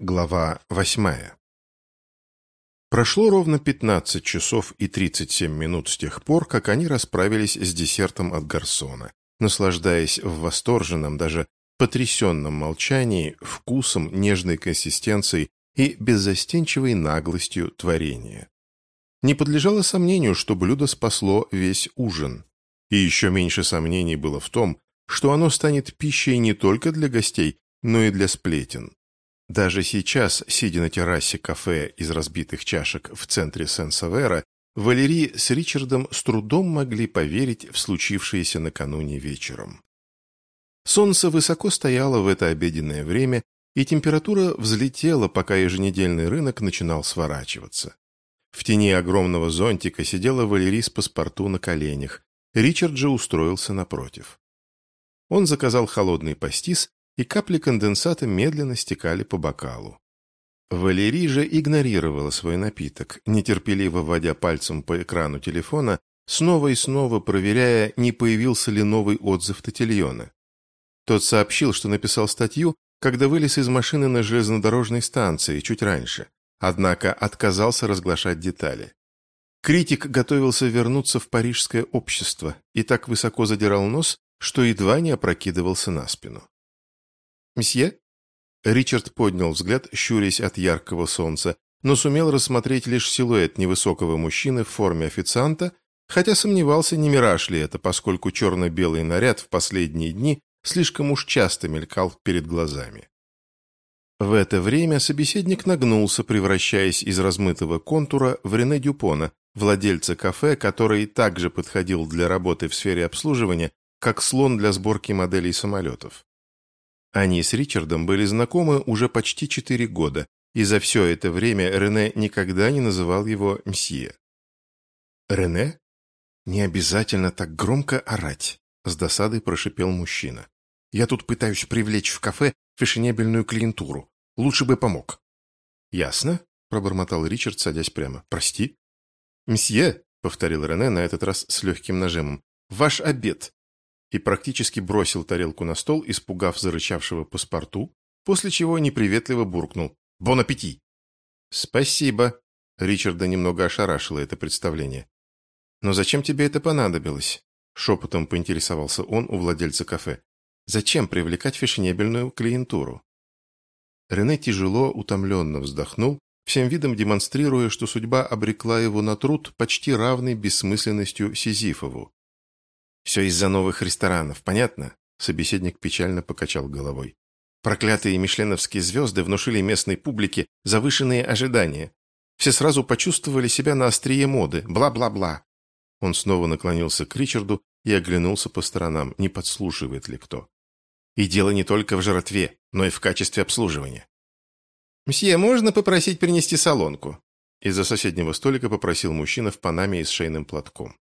Глава восьмая Прошло ровно 15 часов и 37 минут с тех пор, как они расправились с десертом от гарсона, наслаждаясь в восторженном, даже потрясенном молчании, вкусом, нежной консистенцией и беззастенчивой наглостью творения. Не подлежало сомнению, что блюдо спасло весь ужин. И еще меньше сомнений было в том, что оно станет пищей не только для гостей, но и для сплетен. Даже сейчас, сидя на террасе кафе из разбитых чашек в центре Сен-Савера, Валерий с Ричардом с трудом могли поверить в случившееся накануне вечером. Солнце высоко стояло в это обеденное время, и температура взлетела, пока еженедельный рынок начинал сворачиваться. В тени огромного зонтика сидела Валерий с паспорту на коленях, Ричард же устроился напротив. Он заказал холодный пастис и капли конденсата медленно стекали по бокалу. Валерий же игнорировала свой напиток, нетерпеливо водя пальцем по экрану телефона, снова и снова проверяя, не появился ли новый отзыв Татильона. Тот сообщил, что написал статью, когда вылез из машины на железнодорожной станции чуть раньше, однако отказался разглашать детали. Критик готовился вернуться в парижское общество и так высоко задирал нос, что едва не опрокидывался на спину. «Мсье?» Ричард поднял взгляд, щурясь от яркого солнца, но сумел рассмотреть лишь силуэт невысокого мужчины в форме официанта, хотя сомневался, не мираж ли это, поскольку черно-белый наряд в последние дни слишком уж часто мелькал перед глазами. В это время собеседник нагнулся, превращаясь из размытого контура в Рене Дюпона, владельца кафе, который также подходил для работы в сфере обслуживания, как слон для сборки моделей самолетов. Они с Ричардом были знакомы уже почти четыре года, и за все это время Рене никогда не называл его «мсье». «Рене? Не обязательно так громко орать», — с досадой прошипел мужчина. «Я тут пытаюсь привлечь в кафе фешенебельную клиентуру. Лучше бы помог». «Ясно», — пробормотал Ричард, садясь прямо. «Прости». «Мсье», — повторил Рене на этот раз с легким нажимом, — «ваш обед и практически бросил тарелку на стол, испугав зарычавшего паспорту, после чего неприветливо буркнул «Бон аппетит!». «Спасибо!» Ричарда немного ошарашило это представление. «Но зачем тебе это понадобилось?» Шепотом поинтересовался он у владельца кафе. «Зачем привлекать фешенебельную клиентуру?» Рене тяжело, утомленно вздохнул, всем видом демонстрируя, что судьба обрекла его на труд, почти равный бессмысленностью Сизифову. Все из-за новых ресторанов, понятно?» Собеседник печально покачал головой. Проклятые мишленовские звезды внушили местной публике завышенные ожидания. Все сразу почувствовали себя на острие моды, бла-бла-бла. Он снова наклонился к Ричарду и оглянулся по сторонам, не подслушивает ли кто. И дело не только в жратве, но и в качестве обслуживания. «Мсье, можно попросить принести солонку?» Из-за соседнего столика попросил мужчина в панаме и с шейным платком.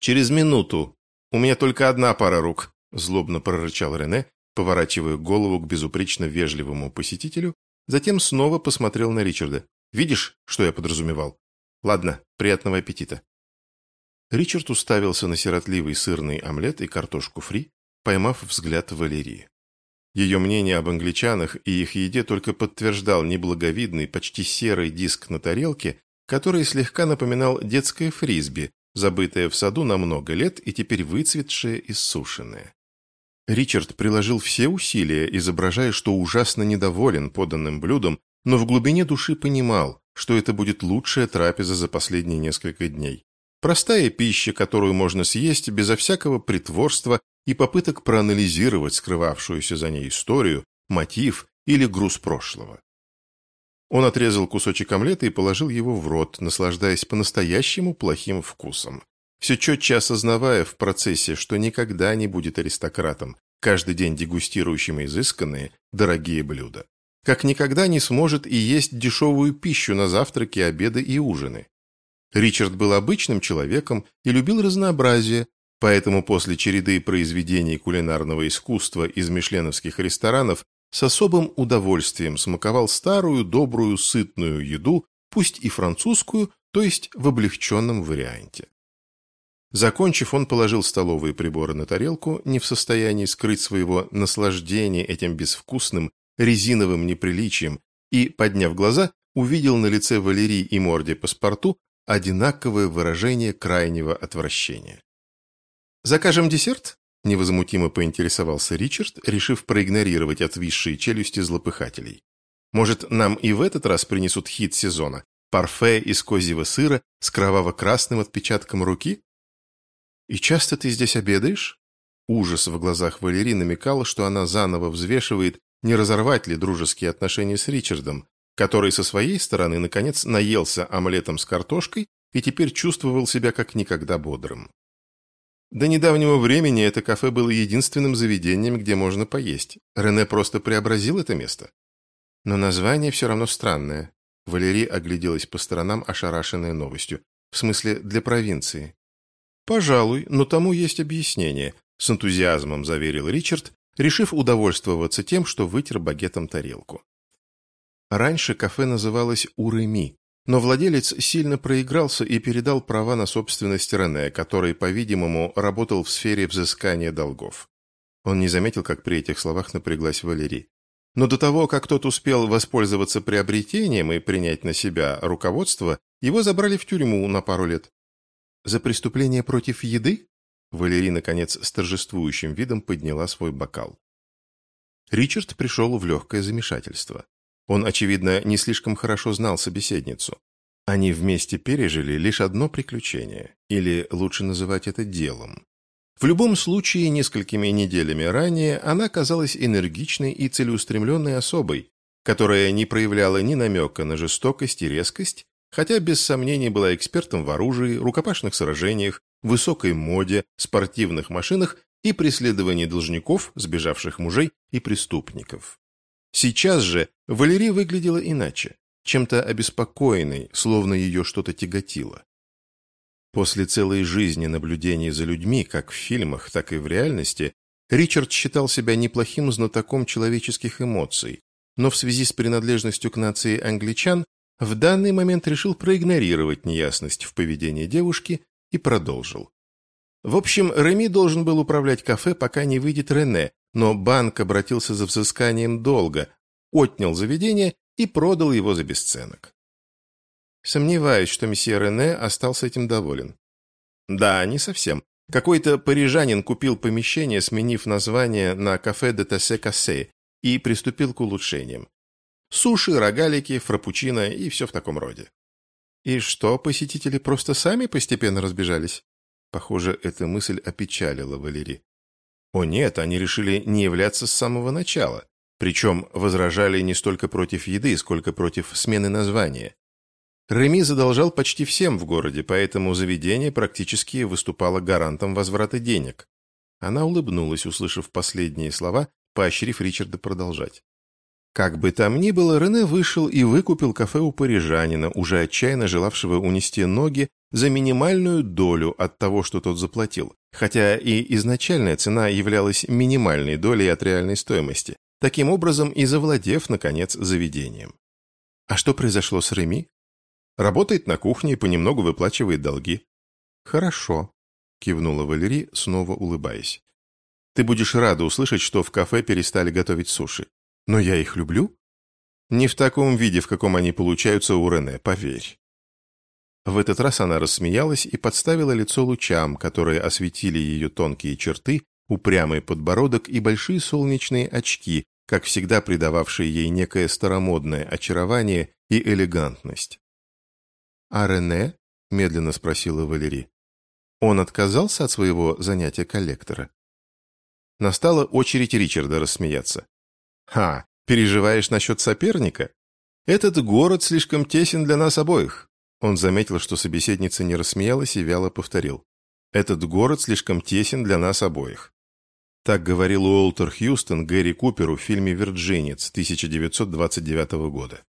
«Через минуту», «У меня только одна пара рук», – злобно прорычал Рене, поворачивая голову к безупречно вежливому посетителю, затем снова посмотрел на Ричарда. «Видишь, что я подразумевал? Ладно, приятного аппетита». Ричард уставился на сиротливый сырный омлет и картошку фри, поймав взгляд Валерии. Ее мнение об англичанах и их еде только подтверждал неблаговидный, почти серый диск на тарелке, который слегка напоминал детское фрисби, забытое в саду на много лет и теперь выцветшее и сушеное. Ричард приложил все усилия, изображая, что ужасно недоволен поданным блюдом, но в глубине души понимал, что это будет лучшая трапеза за последние несколько дней. Простая пища, которую можно съесть безо всякого притворства и попыток проанализировать скрывавшуюся за ней историю, мотив или груз прошлого. Он отрезал кусочек омлета и положил его в рот, наслаждаясь по-настоящему плохим вкусом. Все четче осознавая в процессе, что никогда не будет аристократом, каждый день дегустирующим изысканные, дорогие блюда. Как никогда не сможет и есть дешевую пищу на завтраки, обеды и ужины. Ричард был обычным человеком и любил разнообразие, поэтому после череды произведений кулинарного искусства из мишленовских ресторанов с особым удовольствием смаковал старую, добрую, сытную еду, пусть и французскую, то есть в облегченном варианте. Закончив, он положил столовые приборы на тарелку, не в состоянии скрыть своего наслаждения этим безвкусным резиновым неприличием, и, подняв глаза, увидел на лице Валерии и морде паспорту одинаковое выражение крайнего отвращения. «Закажем десерт?» – невозмутимо поинтересовался Ричард, решив проигнорировать отвисшие челюсти злопыхателей. «Может, нам и в этот раз принесут хит сезона – парфе из козьего сыра с кроваво-красным отпечатком руки?» «И часто ты здесь обедаешь?» Ужас в глазах Валерии намекал, что она заново взвешивает, не разорвать ли дружеские отношения с Ричардом, который со своей стороны, наконец, наелся омлетом с картошкой и теперь чувствовал себя как никогда бодрым. До недавнего времени это кафе было единственным заведением, где можно поесть. Рене просто преобразил это место. Но название все равно странное. Валерий огляделась по сторонам, ошарашенная новостью. В смысле, для провинции. «Пожалуй, но тому есть объяснение», – с энтузиазмом заверил Ричард, решив удовольствоваться тем, что вытер багетом тарелку. Раньше кафе называлось «Уреми», но владелец сильно проигрался и передал права на собственность Рене, который, по-видимому, работал в сфере взыскания долгов. Он не заметил, как при этих словах напряглась Валерий. Но до того, как тот успел воспользоваться приобретением и принять на себя руководство, его забрали в тюрьму на пару лет. За преступление против еды? Валерий, наконец, с торжествующим видом подняла свой бокал. Ричард пришел в легкое замешательство. Он, очевидно, не слишком хорошо знал собеседницу. Они вместе пережили лишь одно приключение, или лучше называть это делом. В любом случае, несколькими неделями ранее она казалась энергичной и целеустремленной особой, которая не проявляла ни намека на жестокость и резкость, хотя без сомнений была экспертом в оружии, рукопашных сражениях, высокой моде, спортивных машинах и преследовании должников, сбежавших мужей и преступников. Сейчас же Валерия выглядела иначе, чем-то обеспокоенной, словно ее что-то тяготило. После целой жизни наблюдений за людьми, как в фильмах, так и в реальности, Ричард считал себя неплохим знатоком человеческих эмоций, но в связи с принадлежностью к нации англичан в данный момент решил проигнорировать неясность в поведении девушки и продолжил. В общем, Реми должен был управлять кафе, пока не выйдет Рене, но банк обратился за взысканием долга, отнял заведение и продал его за бесценок. Сомневаюсь, что месье Рене остался этим доволен. Да, не совсем. Какой-то парижанин купил помещение, сменив название на кафе де Тессе Кассе, и приступил к улучшениям. Суши, рогалики, фрапучино и все в таком роде. И что, посетители просто сами постепенно разбежались? Похоже, эта мысль опечалила Валерий. О нет, они решили не являться с самого начала. Причем возражали не столько против еды, сколько против смены названия. Реми задолжал почти всем в городе, поэтому заведение практически выступало гарантом возврата денег. Она улыбнулась, услышав последние слова, поощрив Ричарда продолжать. Как бы там ни было, Рене вышел и выкупил кафе у парижанина, уже отчаянно желавшего унести ноги за минимальную долю от того, что тот заплатил, хотя и изначальная цена являлась минимальной долей от реальной стоимости, таким образом и завладев, наконец, заведением. А что произошло с Реми? Работает на кухне и понемногу выплачивает долги. Хорошо, кивнула Валерий, снова улыбаясь. Ты будешь рада услышать, что в кафе перестали готовить суши. Но я их люблю. Не в таком виде, в каком они получаются у Рене, поверь. В этот раз она рассмеялась и подставила лицо лучам, которые осветили ее тонкие черты, упрямый подбородок и большие солнечные очки, как всегда придававшие ей некое старомодное очарование и элегантность. «А Рене?» – медленно спросила Валерий. «Он отказался от своего занятия коллектора?» Настала очередь Ричарда рассмеяться. «Ха, переживаешь насчет соперника? Этот город слишком тесен для нас обоих». Он заметил, что собеседница не рассмеялась и вяло повторил. «Этот город слишком тесен для нас обоих». Так говорил Уолтер Хьюстон Гэри Куперу в фильме «Вирджинец» 1929 года.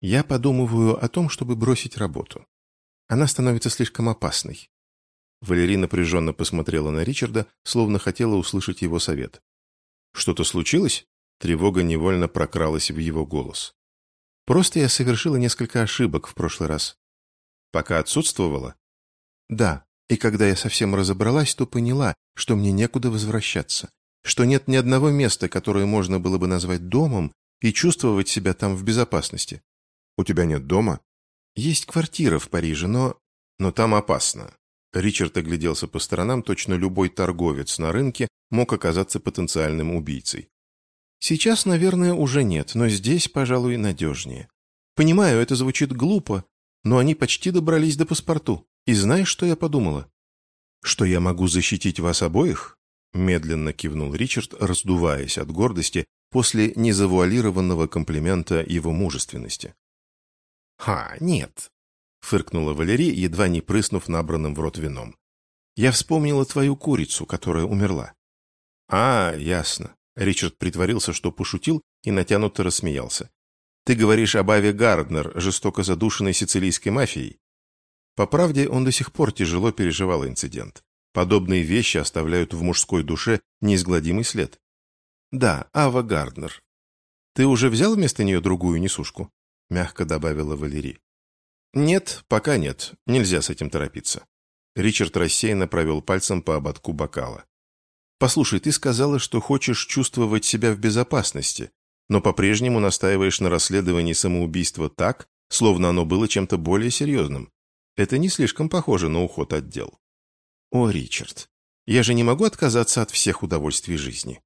«Я подумываю о том, чтобы бросить работу. Она становится слишком опасной». Валерий напряженно посмотрела на Ричарда, словно хотела услышать его совет. «Что-то случилось?» Тревога невольно прокралась в его голос. «Просто я совершила несколько ошибок в прошлый раз». «Пока отсутствовала?» «Да, и когда я совсем разобралась, то поняла, что мне некуда возвращаться, что нет ни одного места, которое можно было бы назвать домом, и чувствовать себя там в безопасности. У тебя нет дома? Есть квартира в Париже, но... Но там опасно. Ричард огляделся по сторонам, точно любой торговец на рынке мог оказаться потенциальным убийцей. Сейчас, наверное, уже нет, но здесь, пожалуй, надежнее. Понимаю, это звучит глупо, но они почти добрались до паспорту. И знаешь, что я подумала? Что я могу защитить вас обоих? Медленно кивнул Ричард, раздуваясь от гордости после незавуалированного комплимента его мужественности. «Ха, нет», — фыркнула Валерий, едва не прыснув набранным в рот вином. «Я вспомнила твою курицу, которая умерла». «А, ясно». Ричард притворился, что пошутил, и натянуто рассмеялся. «Ты говоришь об Аве Гарднер, жестоко задушенной сицилийской мафией?» По правде, он до сих пор тяжело переживал инцидент. Подобные вещи оставляют в мужской душе неизгладимый след. «Да, Ава Гарднер. Ты уже взял вместо нее другую несушку?» мягко добавила Валерий. «Нет, пока нет. Нельзя с этим торопиться». Ричард рассеянно провел пальцем по ободку бокала. «Послушай, ты сказала, что хочешь чувствовать себя в безопасности, но по-прежнему настаиваешь на расследовании самоубийства так, словно оно было чем-то более серьезным. Это не слишком похоже на уход от дел». «О, Ричард, я же не могу отказаться от всех удовольствий жизни».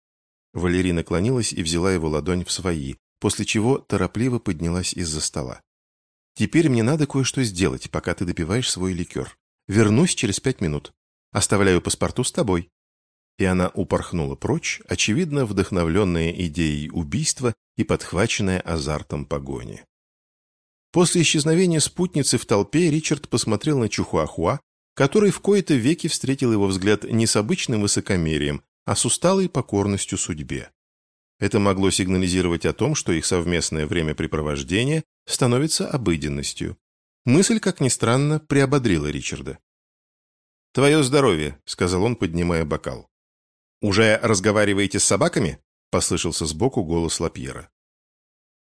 Валерий наклонилась и взяла его ладонь в свои, после чего торопливо поднялась из-за стола. «Теперь мне надо кое-что сделать, пока ты допиваешь свой ликер. Вернусь через пять минут. Оставляю паспорту с тобой». И она упорхнула прочь, очевидно вдохновленная идеей убийства и подхваченная азартом погони. После исчезновения спутницы в толпе Ричард посмотрел на Чухуахуа, который в кои-то веки встретил его взгляд не с обычным высокомерием, а с усталой покорностью судьбе. Это могло сигнализировать о том, что их совместное времяпрепровождение становится обыденностью. Мысль, как ни странно, приободрила Ричарда. «Твое здоровье», — сказал он, поднимая бокал. «Уже разговариваете с собаками?» — послышался сбоку голос Лапьера.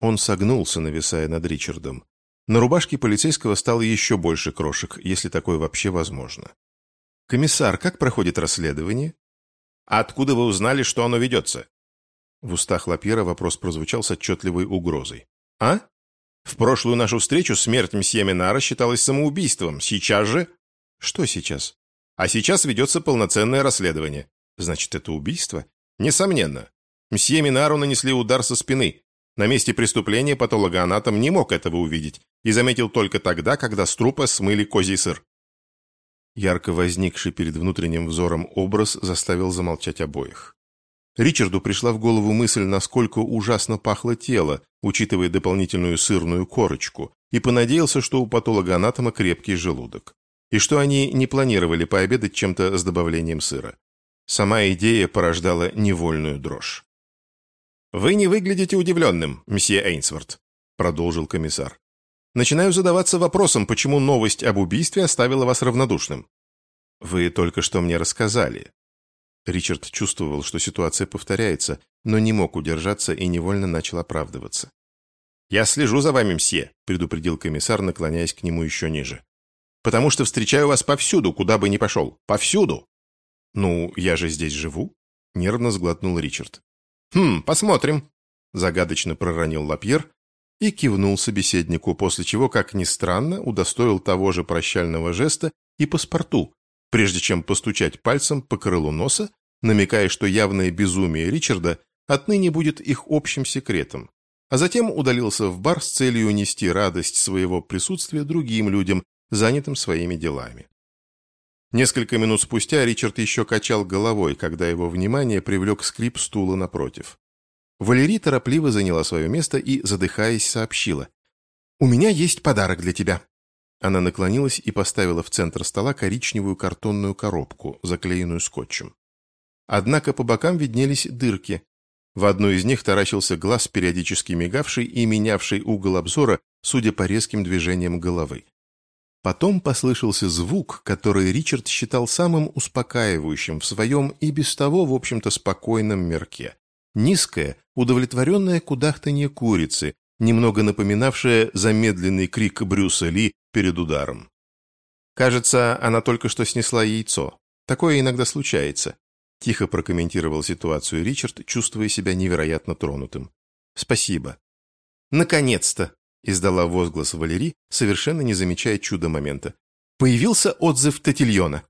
Он согнулся, нависая над Ричардом. На рубашке полицейского стало еще больше крошек, если такое вообще возможно. «Комиссар, как проходит расследование?» откуда вы узнали, что оно ведется?» В устах Лапьера вопрос прозвучал с отчетливой угрозой. «А? В прошлую нашу встречу смерть мсье Минара считалась самоубийством. Сейчас же...» «Что сейчас?» «А сейчас ведется полноценное расследование». «Значит, это убийство?» «Несомненно. Мсье Минару нанесли удар со спины. На месте преступления патологоанатом не мог этого увидеть и заметил только тогда, когда с трупа смыли козий сыр». Ярко возникший перед внутренним взором образ заставил замолчать обоих. Ричарду пришла в голову мысль, насколько ужасно пахло тело, учитывая дополнительную сырную корочку, и понадеялся, что у патологоанатома крепкий желудок. И что они не планировали пообедать чем-то с добавлением сыра. Сама идея порождала невольную дрожь. «Вы не выглядите удивленным, месье Эйнсворт», — продолжил комиссар. «Начинаю задаваться вопросом, почему новость об убийстве оставила вас равнодушным. Вы только что мне рассказали, Ричард чувствовал, что ситуация повторяется, но не мог удержаться и невольно начал оправдываться. «Я слежу за вами, мсье», — предупредил комиссар, наклоняясь к нему еще ниже. «Потому что встречаю вас повсюду, куда бы ни пошел. Повсюду!» «Ну, я же здесь живу», — нервно сглотнул Ричард. «Хм, посмотрим», — загадочно проронил Лапьер и кивнул собеседнику, после чего, как ни странно, удостоил того же прощального жеста и паспорту, прежде чем постучать пальцем по крылу носа намекая, что явное безумие Ричарда отныне будет их общим секретом, а затем удалился в бар с целью унести радость своего присутствия другим людям, занятым своими делами. Несколько минут спустя Ричард еще качал головой, когда его внимание привлек скрип стула напротив. Валерий торопливо заняла свое место и, задыхаясь, сообщила. «У меня есть подарок для тебя». Она наклонилась и поставила в центр стола коричневую картонную коробку, заклеенную скотчем. Однако по бокам виднелись дырки. В одной из них таращился глаз, периодически мигавший и менявший угол обзора, судя по резким движениям головы. Потом послышался звук, который Ричард считал самым успокаивающим в своем и без того, в общем-то, спокойном мерке. Низкое, удовлетворенное кудахтанье курицы, немного напоминавшее замедленный крик Брюса Ли перед ударом. Кажется, она только что снесла яйцо. Такое иногда случается. Тихо прокомментировал ситуацию Ричард, чувствуя себя невероятно тронутым. «Спасибо». «Наконец-то!» — Издала возглас Валерий, совершенно не замечая чудо момента. Появился отзыв Татильона.